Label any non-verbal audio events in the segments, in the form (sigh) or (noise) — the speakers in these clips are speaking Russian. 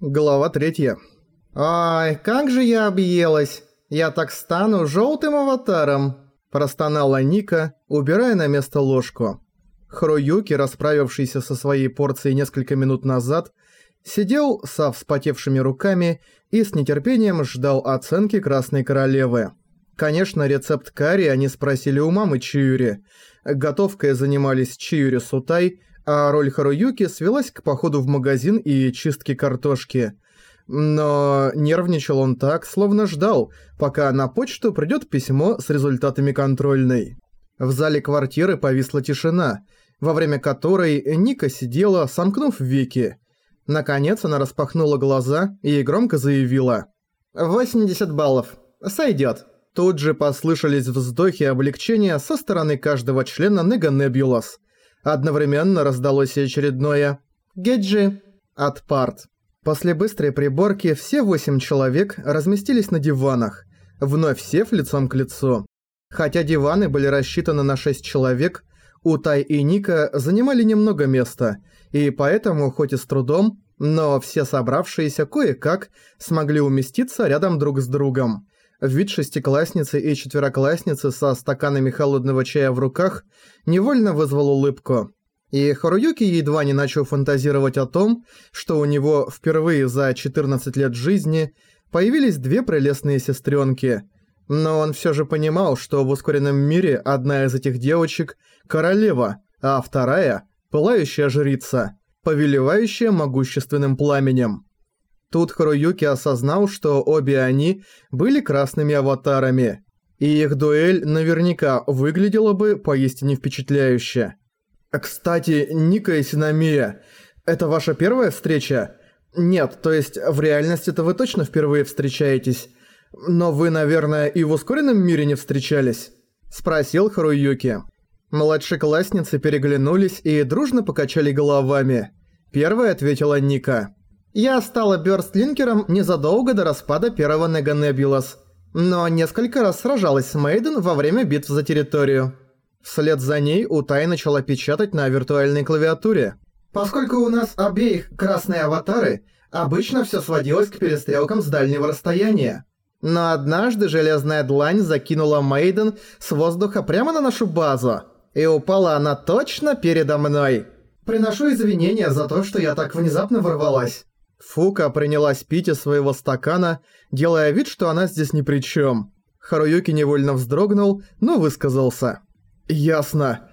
Глава третья. «Ай, как же я объелась! Я так стану желтым аватаром!» Простонала Ника, убирая на место ложку. Хроюки, расправившийся со своей порцией несколько минут назад, сидел со вспотевшими руками и с нетерпением ждал оценки Красной Королевы. Конечно, рецепт карри они спросили у мамы Чиюри. Готовкой занимались Чиюри Сутай – а роль Харуюки свелась к походу в магазин и чистке картошки. Но нервничал он так, словно ждал, пока на почту придёт письмо с результатами контрольной. В зале квартиры повисла тишина, во время которой Ника сидела, сомкнув веки. Наконец она распахнула глаза и громко заявила «80 баллов. Сойдёт». Тут же послышались вздохи облегчения со стороны каждого члена Нега Небулас – Одновременно раздалось очередное «Геджи» от парт. После быстрой приборки все восемь человек разместились на диванах, вновь сев лицом к лицу. Хотя диваны были рассчитаны на шесть человек, Утай и Ника занимали немного места, и поэтому, хоть и с трудом, но все собравшиеся кое-как смогли уместиться рядом друг с другом. Вид шестиклассницы и четвероклассницы со стаканами холодного чая в руках невольно вызвал улыбку. И Харуюки едва не начал фантазировать о том, что у него впервые за 14 лет жизни появились две прелестные сестренки. Но он все же понимал, что в ускоренном мире одна из этих девочек – королева, а вторая – пылающая жрица, повелевающая могущественным пламенем. Тут Харуюки осознал, что обе они были красными аватарами, и их дуэль наверняка выглядела бы поистине впечатляюще. «Кстати, Ника и Синамия, это ваша первая встреча?» «Нет, то есть в реальности-то вы точно впервые встречаетесь. Но вы, наверное, и в ускоренном мире не встречались?» Спросил Харуюки. Младшеклассницы переглянулись и дружно покачали головами. Первая ответила Ника. Я стала бёрстлинкером незадолго до распада первого Неганебулас, но несколько раз сражалась с Мейден во время битв за территорию. Вслед за ней Утай начала печатать на виртуальной клавиатуре. Поскольку у нас обеих красные аватары, обычно всё сводилось к перестрелкам с дальнего расстояния. Но однажды железная длань закинула Мейден с воздуха прямо на нашу базу, и упала она точно передо мной. Приношу извинения за то, что я так внезапно ворвалась. Фука принялась пить из своего стакана, делая вид, что она здесь ни при чем. Харуюки невольно вздрогнул, но высказался. «Ясно.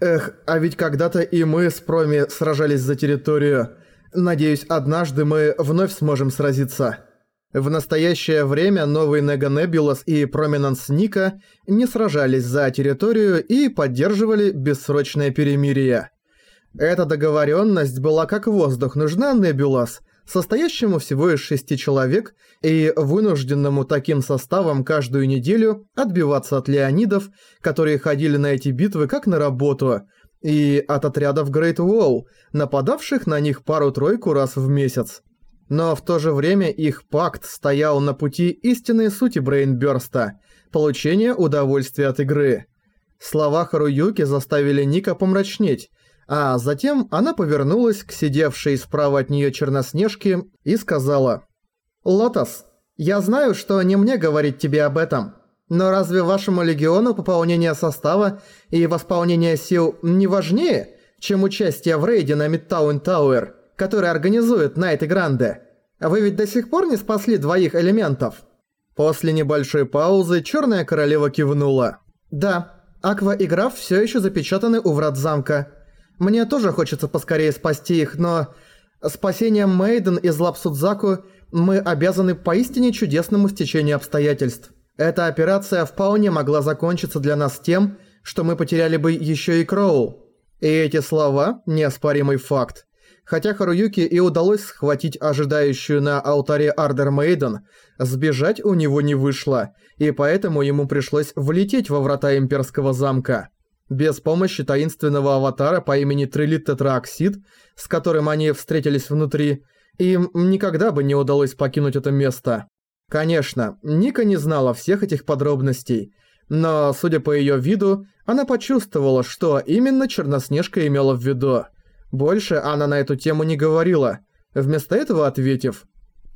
Эх, а ведь когда-то и мы с Проми сражались за территорию. Надеюсь, однажды мы вновь сможем сразиться». В настоящее время новый Нега Небулас и Проминанс Ника не сражались за территорию и поддерживали бессрочное перемирие. Эта договоренность была как воздух нужна Небулас, состоящему всего из шести человек и вынужденному таким составом каждую неделю отбиваться от леонидов, которые ходили на эти битвы как на работу, и от отрядов Great Wall, нападавших на них пару-тройку раз в месяц. Но в то же время их пакт стоял на пути истинной сути Брейнбёрста – получения удовольствия от игры. Слова Харуюки заставили Ника помрачнеть, а затем она повернулась к сидевшей справа от неё Черноснежке и сказала «Лотос, я знаю, что не мне говорить тебе об этом, но разве вашему легиону пополнение состава и восполнение сил не важнее, чем участие в рейде на Мидтаун Тауэр, который организует Найт и Гранде? Вы ведь до сих пор не спасли двоих элементов?» После небольшой паузы Чёрная Королева кивнула. «Да, Аква и Граф всё ещё запечатаны у врат замка». Мне тоже хочется поскорее спасти их, но... Спасением Мейден из лап Судзаку мы обязаны поистине чудесному стечению обстоятельств. Эта операция вполне могла закончиться для нас тем, что мы потеряли бы еще и Кроу. И эти слова – неоспоримый факт. Хотя Харуюки и удалось схватить ожидающую на алтаре Ардер Мейден, сбежать у него не вышло, и поэтому ему пришлось влететь во врата Имперского замка. Без помощи таинственного аватара по имени Трилит Тетраоксид, с которым они встретились внутри, им никогда бы не удалось покинуть это место. Конечно, Ника не знала всех этих подробностей, но, судя по её виду, она почувствовала, что именно Черноснежка имела в виду. Больше она на эту тему не говорила, вместо этого ответив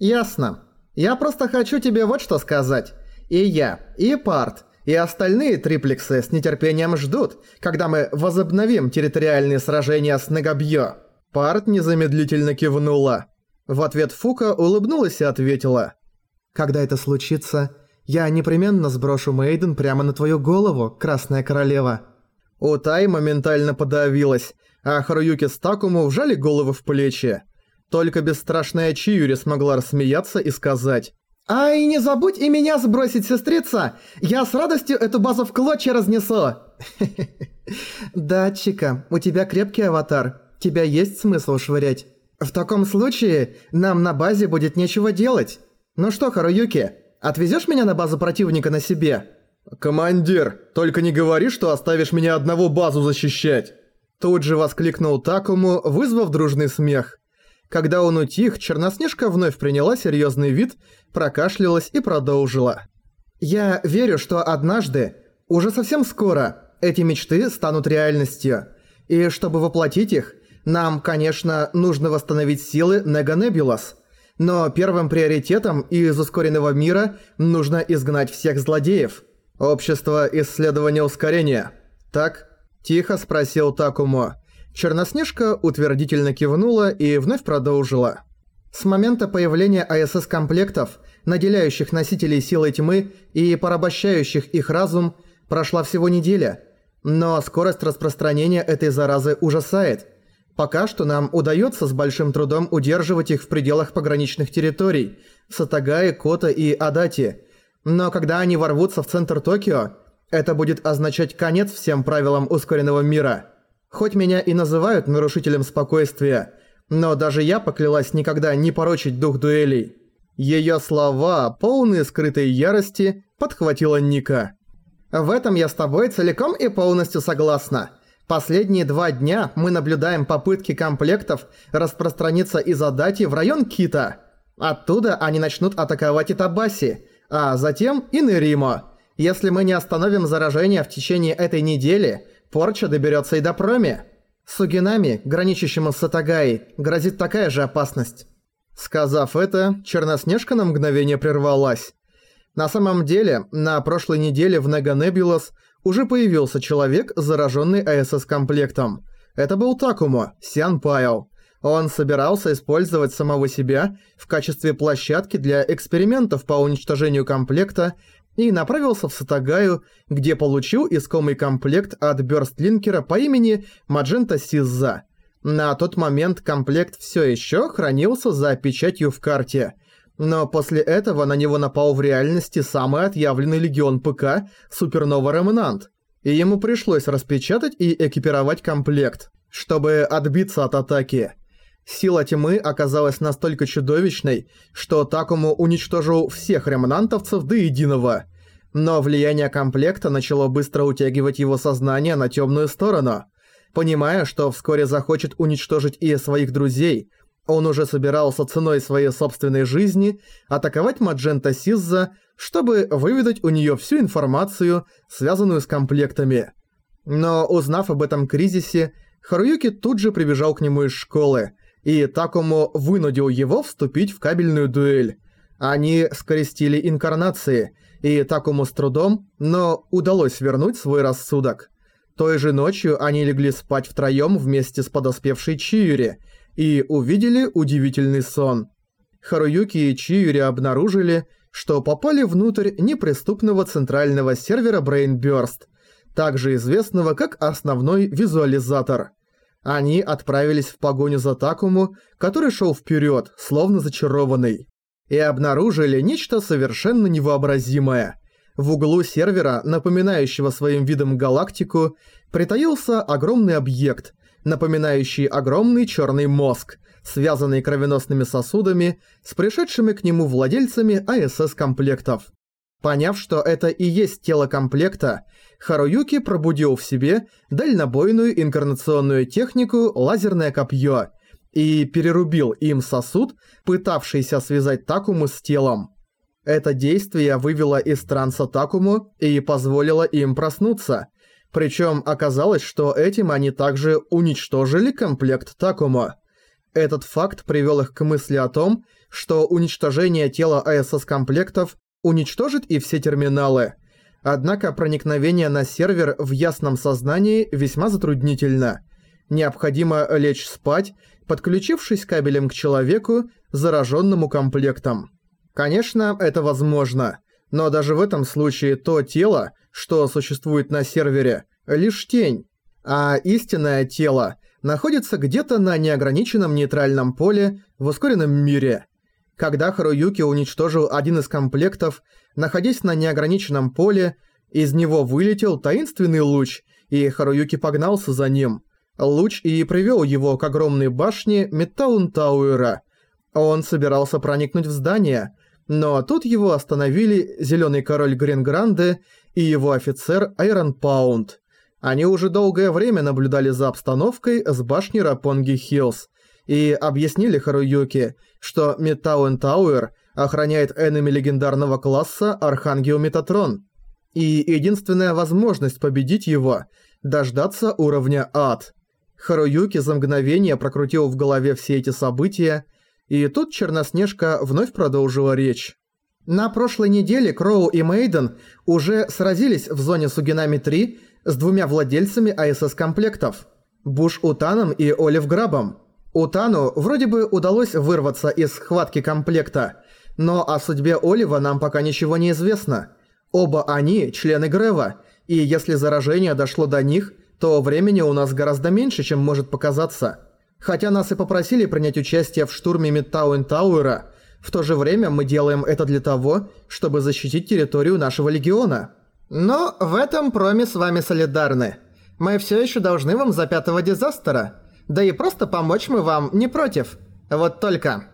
«Ясно. Я просто хочу тебе вот что сказать. И я, и Парт, и остальные триплексы с нетерпением ждут, когда мы возобновим территориальные сражения с Нагобьё». Парт незамедлительно кивнула. В ответ Фука улыбнулась и ответила. «Когда это случится, я непременно сброшу Мейден прямо на твою голову, Красная Королева». Утай моментально подавилась, а Харуюки с Такому вжали головы в плечи. Только бесстрашная Чиюри смогла рассмеяться и сказать «Ай, не забудь и меня сбросить, сестрица! Я с радостью эту базу в клочья разнесу!» (laughs) «Да, Чика, у тебя крепкий аватар. Тебя есть смысл швырять. В таком случае нам на базе будет нечего делать. Ну что, Харуюки, отвезёшь меня на базу противника на себе?» «Командир, только не говори, что оставишь меня одного базу защищать!» Тут же воскликнул Такому, вызвав дружный смех. Когда он утих, Черноснежка вновь приняла серьезный вид, прокашлялась и продолжила. «Я верю, что однажды, уже совсем скоро, эти мечты станут реальностью. И чтобы воплотить их, нам, конечно, нужно восстановить силы Неганебулас. Но первым приоритетом из ускоренного мира нужно изгнать всех злодеев. Общество исследования ускорения. Так?» – тихо спросил Такумо. Черноснежка утвердительно кивнула и вновь продолжила. С момента появления АСС-комплектов, наделяющих носителей силой тьмы и порабощающих их разум, прошла всего неделя. Но скорость распространения этой заразы ужасает. Пока что нам удается с большим трудом удерживать их в пределах пограничных территорий – Сатагае, Кота и Адати. Но когда они ворвутся в центр Токио, это будет означать конец всем правилам ускоренного мира – Хоть меня и называют нарушителем спокойствия, но даже я поклялась никогда не порочить дух дуэлей. Её слова, полные скрытой ярости, подхватила Ника. В этом я с тобой целиком и полностью согласна. Последние два дня мы наблюдаем попытки комплектов распространиться из Адати в район Кита. Оттуда они начнут атаковать Итабаси, а затем и Неримо. Если мы не остановим заражение в течение этой недели, Порча доберется и до Проми. Сугинами, граничащему с Сатагаей, грозит такая же опасность. Сказав это, Черноснежка на мгновение прервалась. На самом деле, на прошлой неделе в Неганебулос уже появился человек, зараженный АСС-комплектом. Это был Такумо, Сян Пайо. Он собирался использовать самого себя в качестве площадки для экспериментов по уничтожению комплекта и направился в Сатагаю, где получил искомый комплект от бёрстлинкера по имени Маджента Сизза. На тот момент комплект всё ещё хранился за печатью в карте, но после этого на него напал в реальности самый отъявленный легион ПК Супернова Ремнант, и ему пришлось распечатать и экипировать комплект, чтобы отбиться от атаки. Сила тьмы оказалась настолько чудовищной, что Такому уничтожил всех ремнантовцев до единого. Но влияние комплекта начало быстро утягивать его сознание на темную сторону. Понимая, что вскоре захочет уничтожить и своих друзей, он уже собирался ценой своей собственной жизни атаковать Маджента Сизза, чтобы выведать у нее всю информацию, связанную с комплектами. Но узнав об этом кризисе, Харуюки тут же прибежал к нему из школы – и Такому вынудил его вступить в кабельную дуэль. Они скрестили инкарнации, и Такому с трудом, но удалось вернуть свой рассудок. Той же ночью они легли спать втроём вместе с подоспевшей Чиюри и увидели удивительный сон. Харуюки и Чиюри обнаружили, что попали внутрь неприступного центрального сервера Brainburst, также известного как основной визуализатор – они отправились в погоню за Такому, который шел вперед, словно зачарованный, и обнаружили нечто совершенно невообразимое. В углу сервера, напоминающего своим видом галактику, притаился огромный объект, напоминающий огромный черный мозг, связанный кровеносными сосудами с пришедшими к нему владельцами АСС-комплектов. Поняв, что это и есть тело комплекта, Харуюки пробудил в себе дальнобойную инкарнационную технику «Лазерное копье» и перерубил им сосуд, пытавшийся связать Такуму с телом. Это действие вывело из транса Такуму и позволило им проснуться. Причем оказалось, что этим они также уничтожили комплект Такумо. Этот факт привел их к мысли о том, что уничтожение тела АСС-комплектов уничтожит и все терминалы. Однако проникновение на сервер в ясном сознании весьма затруднительно. Необходимо лечь спать, подключившись кабелем к человеку, зараженному комплектом. Конечно, это возможно, но даже в этом случае то тело, что существует на сервере, лишь тень, а истинное тело находится где-то на неограниченном нейтральном поле в ускоренном мире. Когда Харуюки уничтожил один из комплектов, находясь на неограниченном поле, из него вылетел таинственный луч, и Харуюки погнался за ним. Луч и привел его к огромной башне Метаун Тауэра. Он собирался проникнуть в здание, но тут его остановили Зеленый Король Грингранде и его офицер Айрон Паунд. Они уже долгое время наблюдали за обстановкой с башни Рапонги Хиллз и объяснили Харуюки, что Метауэн Тауэр охраняет энеми легендарного класса Архангел Метатрон. И единственная возможность победить его – дождаться уровня Ад. Харуюки за мгновение прокрутил в голове все эти события, и тут Черноснежка вновь продолжила речь. На прошлой неделе Кроу и Мейден уже сразились в зоне Сугинами-3 с двумя владельцами АСС-комплектов – Буш Утаном и Олив Грабом. Утану вроде бы удалось вырваться из схватки комплекта, но о судьбе Олива нам пока ничего не известно. Оба они – члены Грева, и если заражение дошло до них, то времени у нас гораздо меньше, чем может показаться. Хотя нас и попросили принять участие в штурме Мидтауэн Тауэра, в то же время мы делаем это для того, чтобы защитить территорию нашего легиона. Но в этом проме с вами солидарны. Мы все еще должны вам за пятого дизастера. Да и просто помочь мы вам не против. Вот только...»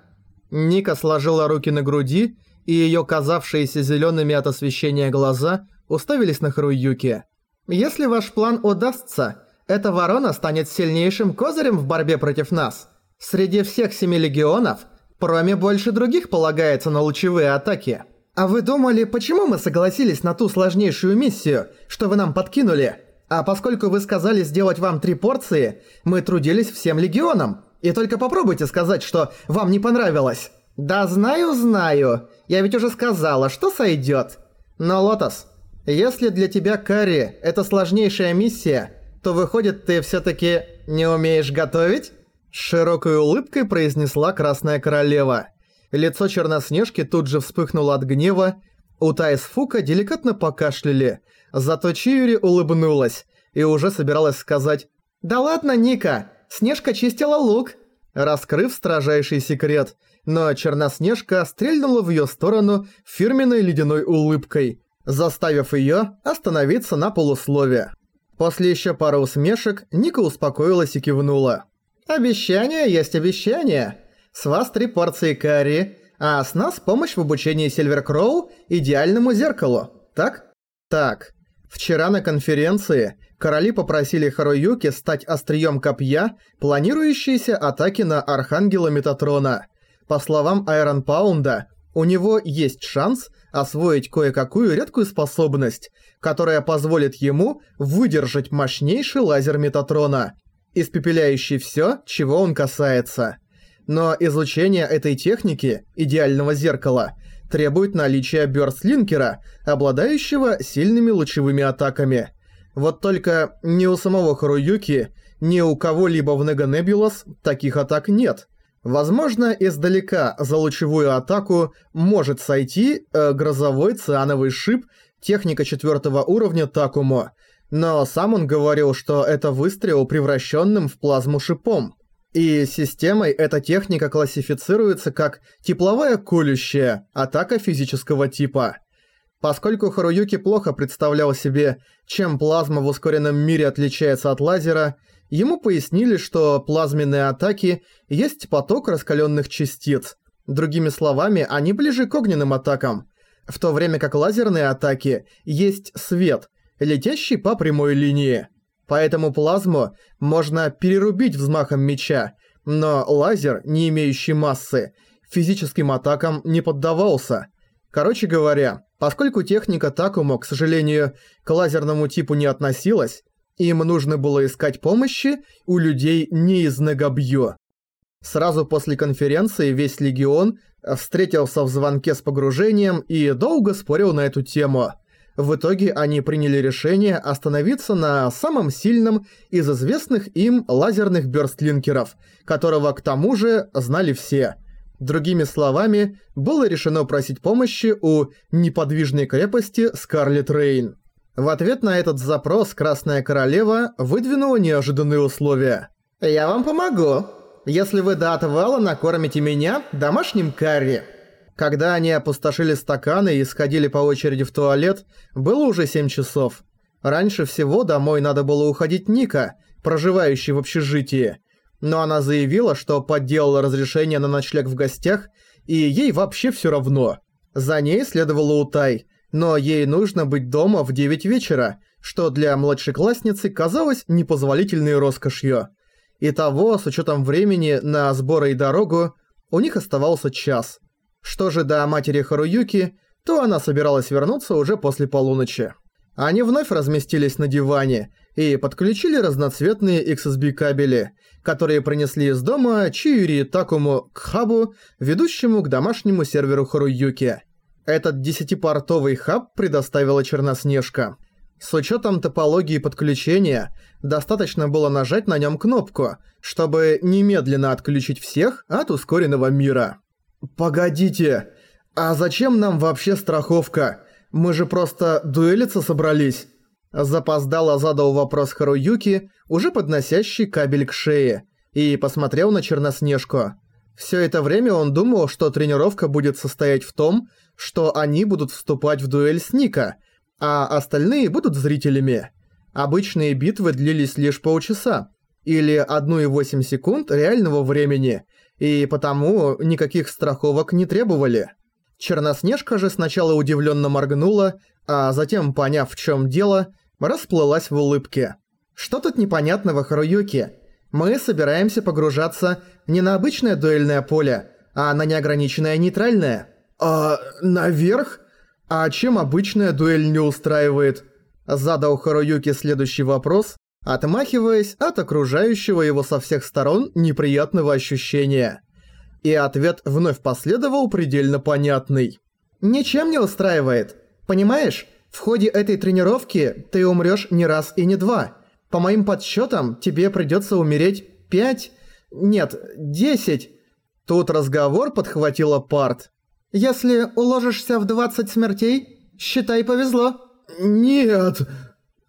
Ника сложила руки на груди, и ее казавшиеся зелеными от освещения глаза уставились на Харуюки. «Если ваш план удастся, эта ворона станет сильнейшим козырем в борьбе против нас. Среди всех семи легионов, проме больше других полагается на лучевые атаки». «А вы думали, почему мы согласились на ту сложнейшую миссию, что вы нам подкинули? А поскольку вы сказали сделать вам три порции, мы трудились всем легионом. И только попробуйте сказать, что вам не понравилось». «Да знаю, знаю. Я ведь уже сказала, что сойдёт. Но, Лотос, если для тебя Карри – это сложнейшая миссия, то выходит, ты всё-таки не умеешь готовить?» С широкой улыбкой произнесла Красная Королева – Лицо Черноснежки тут же вспыхнуло от гнева. Утай с Фука деликатно покашляли. Зато Чиури улыбнулась и уже собиралась сказать «Да ладно, Ника, Снежка чистила лук», раскрыв строжайший секрет. Но Черноснежка стрельнула в её сторону фирменной ледяной улыбкой, заставив её остановиться на полуслове. После ещё пары усмешек Ника успокоилась и кивнула. «Обещание есть обещание. С вас три порции карри, а с нас помощь в обучении Сильверкроу идеальному зеркалу, так? Так. Вчера на конференции короли попросили Харуюки стать острием копья, планирующейся атаки на Архангела Метатрона. По словам Айрон Паунда, у него есть шанс освоить кое-какую редкую способность, которая позволит ему выдержать мощнейший лазер Метатрона, испепеляющий всё, чего он касается. Но изучение этой техники, идеального зеркала, требует наличия бёрстлинкера, обладающего сильными лучевыми атаками. Вот только ни у самого Харуюки, ни у кого-либо в Неганебулас таких атак нет. Возможно, издалека за лучевую атаку может сойти э, грозовой циановый шип техника четвертого уровня Такумо, но сам он говорил, что это выстрел превращенным в плазму шипом. И системой эта техника классифицируется как тепловая колющая атака физического типа. Поскольку Харуюки плохо представлял себе, чем плазма в ускоренном мире отличается от лазера, ему пояснили, что плазменные атаки есть поток раскаленных частиц. Другими словами, они ближе к огненным атакам, в то время как лазерные атаки есть свет, летящий по прямой линии. Поэтому плазму можно перерубить взмахом меча, но лазер, не имеющий массы, физическим атакам не поддавался. Короче говоря, поскольку техника Такумо, к сожалению, к лазерному типу не относилась, им нужно было искать помощи у людей не из Негабьё. Сразу после конференции весь Легион встретился в звонке с погружением и долго спорил на эту тему. В итоге они приняли решение остановиться на самом сильном из известных им лазерных бёрстлинкеров, которого к тому же знали все. Другими словами, было решено просить помощи у неподвижной крепости Скарлет Рейн. В ответ на этот запрос Красная Королева выдвинула неожиданные условия. «Я вам помогу, если вы до отвала накормите меня домашним карри». Когда они опустошили стаканы и сходили по очереди в туалет, было уже 7 часов. Раньше всего домой надо было уходить Ника, проживающий в общежитии. Но она заявила, что подделала разрешение на ночлег в гостях, и ей вообще всё равно. За ней следовала Утай, но ей нужно быть дома в 9 вечера, что для младшеклассницы казалось непозволительной роскошью. Итого, с учетом времени на сборы и дорогу, у них оставался час. Что же до матери Харуюки, то она собиралась вернуться уже после полуночи. Они вновь разместились на диване и подключили разноцветные XSB кабели, которые принесли из дома Чиюри Такому к хабу, ведущему к домашнему серверу Харуюки. Этот десятипортовый хаб предоставила Черноснежка – с учетом топологии подключения, достаточно было нажать на нем кнопку, чтобы немедленно отключить всех от ускоренного мира. «Погодите, а зачем нам вообще страховка? Мы же просто дуэлиться собрались?» Запоздало задал вопрос Харуюки, уже подносящий кабель к шее, и посмотрел на Черноснежку. Все это время он думал, что тренировка будет состоять в том, что они будут вступать в дуэль с Ника – а остальные будут зрителями. Обычные битвы длились лишь полчаса, или 1,8 секунд реального времени, и потому никаких страховок не требовали. Черноснежка же сначала удивленно моргнула, а затем, поняв в чем дело, расплылась в улыбке. «Что тут непонятного, Харуюки? Мы собираемся погружаться не на обычное дуэльное поле, а на неограниченное нейтральное». «А наверх?» «А чем обычная дуэль не устраивает?» Задал Харуюки следующий вопрос, отмахиваясь от окружающего его со всех сторон неприятного ощущения. И ответ вновь последовал предельно понятный. «Ничем не устраивает. Понимаешь, в ходе этой тренировки ты умрёшь не раз и не два. По моим подсчётам, тебе придётся умереть пять... Нет, десять...» Тут разговор подхватила Парт. Если уложишься в 20 смертей, считай повезло». «Нет!»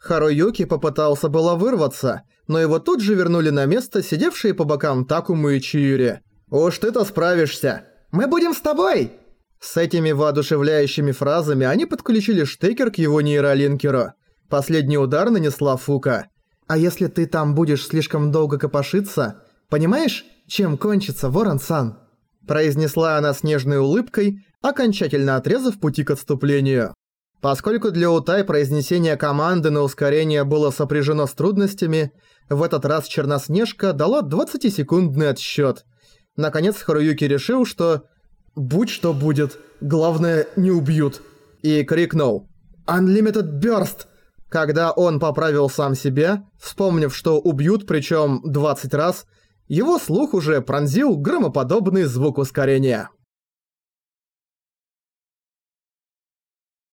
Харуюки попытался было вырваться, но его тут же вернули на место сидевшие по бокам Такуму и Чиюри. «Уж ты-то справишься! Мы будем с тобой!» С этими воодушевляющими фразами они подключили штекер к его нейролинкеру. Последний удар нанесла Фука. «А если ты там будешь слишком долго копошиться, понимаешь, чем кончится Ворон-сан?» произнесла она с нежной улыбкой, окончательно отрезав пути к отступлению. Поскольку для Утай произнесение команды на ускорение было сопряжено с трудностями, в этот раз Черноснежка дала 20-секундный отсчёт. Наконец Харуюки решил, что «Будь что будет, главное не убьют», и крикнул «Unlimited Burst!» Когда он поправил сам себя, вспомнив, что убьют, причем 20 раз, его слух уже пронзил громоподобный звук ускорения.